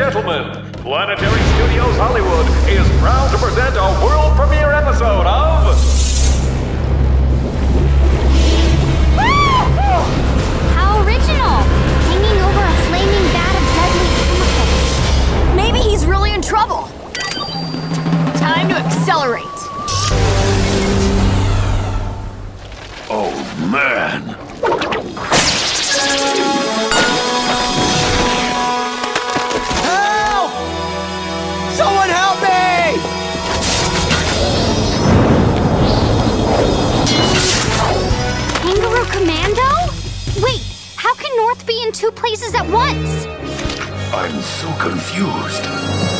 gentlemen, Planetary Studios Hollywood is proud to present a world premiere episode of. How original! Hanging over a flaming vat of deadly chemicals. Maybe he's really in trouble. Time to accelerate. Oh, man. Commando? Wait, how can North be in two places at once? I'm so confused.